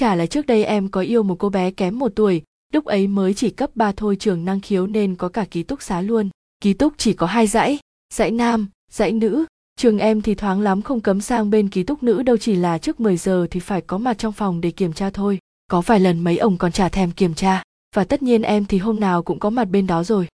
chả là trước đây em có yêu một cô bé kém một tuổi, lúc ấy mới chỉ cấp 3 thôi trường năng khiếu nên có cả ký túc xá luôn. Ký túc chỉ có hai dãy dãy nam, dãy nữ. Trường em thì thoáng lắm không cấm sang bên ký túc nữ, đâu chỉ là trước 10 giờ thì phải có mặt trong phòng để kiểm tra thôi. Có vài lần mấy ông còn chả thèm kiểm tra, và tất nhiên em thì hôm nào cũng có mặt bên đó rồi.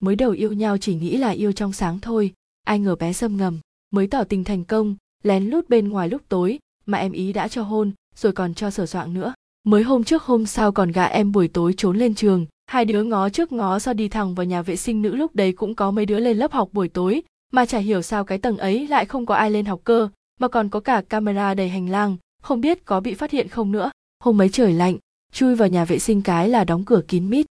Mới đầu yêu nhau chỉ nghĩ là yêu trong sáng thôi, ai ngờ bé sâm ngầm, mới tỏ tình thành công, lén lút bên ngoài lúc tối, mà em ý đã cho hôn rồi còn cho sửa soạn nữa. Mới hôm trước hôm sau còn gạ em buổi tối trốn lên trường, hai đứa ngó trước ngó sau đi thẳng vào nhà vệ sinh nữ lúc đấy cũng có mấy đứa lên lớp học buổi tối, mà chả hiểu sao cái tầng ấy lại không có ai lên học cơ, mà còn có cả camera đầy hành lang, không biết có bị phát hiện không nữa. Hôm ấy trời lạnh, chui vào nhà vệ sinh cái là đóng cửa kín mít.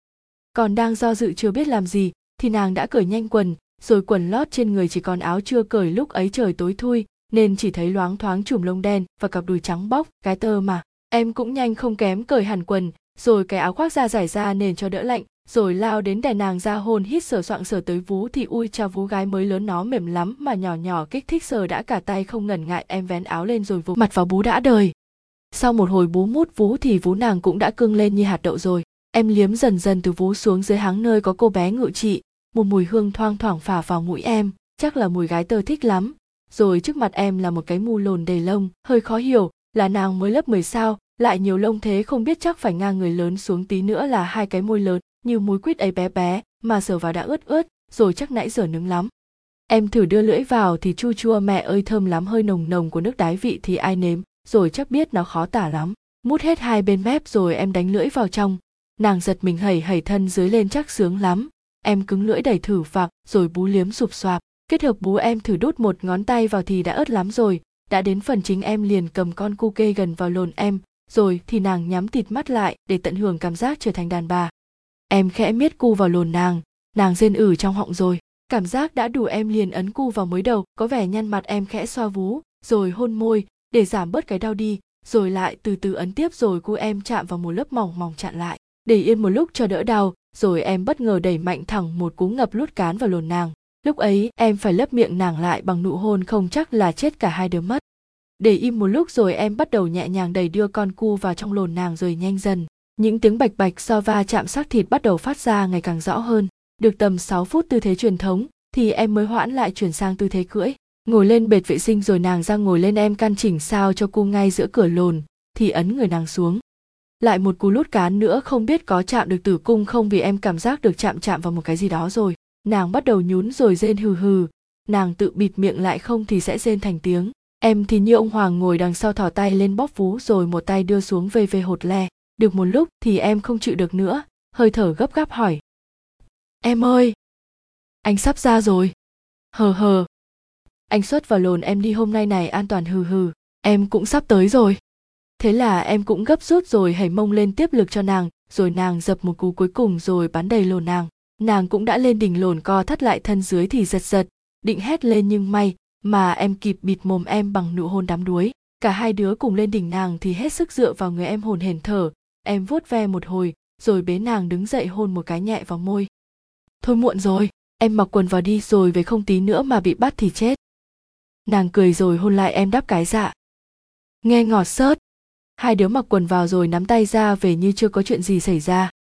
Còn đang do dự chưa biết làm gì, thì nàng đã cởi nhanh quần, rồi quần lót trên người chỉ còn áo chưa cởi lúc ấy trời tối thui nên chỉ thấy loáng thoáng chùm lông đen và cặp đùi trắng bóc, cái tơ mà. Em cũng nhanh không kém cởi hẳn quần, rồi cái áo khoác da giải ra nền cho đỡ lạnh, rồi lao đến đè nàng ra hôn hít sờ soạng sờ tới vú thì ui cha vú gái mới lớn nó mềm lắm mà nhỏ nhỏ kích thích sờ đã cả tay không ngần ngại em vén áo lên rồi vú mặt vào bú đã đời. Sau một hồi bú mút vú thì vú nàng cũng đã cưng lên như hạt đậu rồi. Em liếm dần dần từ vú xuống dưới háng nơi có cô bé ngự trị, một mùi hương thoang thoảng phả vào mũi em, chắc là mùi gái tơ thích lắm rồi trước mặt em là một cái mù lồn đầy lông, hơi khó hiểu, là nàng mới lớp 10 sao, lại nhiều lông thế không biết chắc phải ngang người lớn xuống tí nữa là hai cái môi lớn, như múi quýt ấy bé bé, mà sờ vào đã ướt ướt, rồi chắc nãy giờ nướng lắm. Em thử đưa lưỡi vào thì chua chua, mẹ ơi, thơm lắm, hơi nồng nồng của nước đái vị thì ai nếm, rồi chắc biết nó khó tả lắm. Mút hết hai bên mép rồi em đánh lưỡi vào trong. Nàng giật mình hẩy hẩy thân dưới lên chắc sướng lắm. Em cứng lưỡi đẩy thử phạc, rồi bú liếm sụp xoạp kết hợp bú em thử đút một ngón tay vào thì đã ớt lắm rồi. Đã đến phần chính em liền cầm con cu kê gần vào lồn em. Rồi thì nàng nhắm thịt mắt lại để tận hưởng cảm giác trở thành đàn bà. Em khẽ miết cu vào lồn nàng. Nàng rên ử trong họng rồi. Cảm giác đã đủ em liền ấn cu vào mới đầu, có vẻ nhăn mặt em khẽ xoa vú, rồi hôn môi, để giảm bớt cái đau đi, rồi lại từ từ ấn tiếp rồi cu em chạm vào một lớp mỏng mỏng chặn lại. Để yên một lúc cho đỡ đau, rồi em bất ngờ đẩy mạnh thẳng một cú ngập lút cán vào lồn nàng lúc ấy, em phải lấp miệng nàng lại bằng nụ hôn không chắc là chết cả hai đứa mất. Để im một lúc rồi em bắt đầu nhẹ nhàng đẩy đưa con cu vào trong lồn nàng rồi nhanh dần. Những tiếng bạch bạch so va chạm xác thịt bắt đầu phát ra ngày càng rõ hơn. Được tầm 6 phút tư thế truyền thống, thì em mới hoãn lại chuyển sang tư thế cưỡi. Ngồi lên bệt vệ sinh rồi nàng ra ngồi lên em căn chỉnh sao cho cu ngay giữa cửa lồn, thì ấn người nàng xuống. Lại một cú lút cán nữa không biết có chạm được tử cung không vì em cảm giác được chạm chạm vào một cái gì đó rồi nàng bắt đầu nhún rồi rên hừ hừ. Nàng tự bịt miệng lại không thì sẽ rên thành tiếng. Em thì như ông hoàng ngồi đằng sau thỏ tay lên bóp vú rồi một tay đưa xuống về về hột le. Được một lúc thì em không chịu được nữa. Hơi thở gấp gáp hỏi. Em ơi! Anh sắp ra rồi. Hờ hờ. Anh xuất vào lồn em đi hôm nay này an toàn hừ hừ. Em cũng sắp tới rồi. Thế là em cũng gấp rút rồi hẩy mông lên tiếp lực cho nàng, rồi nàng dập một cú cuối cùng rồi bắn đầy lồn nàng nàng cũng đã lên đỉnh lồn co thắt lại thân dưới thì giật giật, định hét lên nhưng may mà em kịp bịt mồm em bằng nụ hôn đám đuối. Cả hai đứa cùng lên đỉnh nàng thì hết sức dựa vào người em hồn hển thở. Em vuốt ve một hồi, rồi bế nàng đứng dậy hôn một cái nhẹ vào môi. Thôi muộn rồi, em mặc quần vào đi rồi về không tí nữa mà bị bắt thì chết. Nàng cười rồi hôn lại em đáp cái dạ. Nghe ngọt sớt hai đứa mặc quần vào rồi nắm tay ra về như chưa có chuyện gì xảy ra.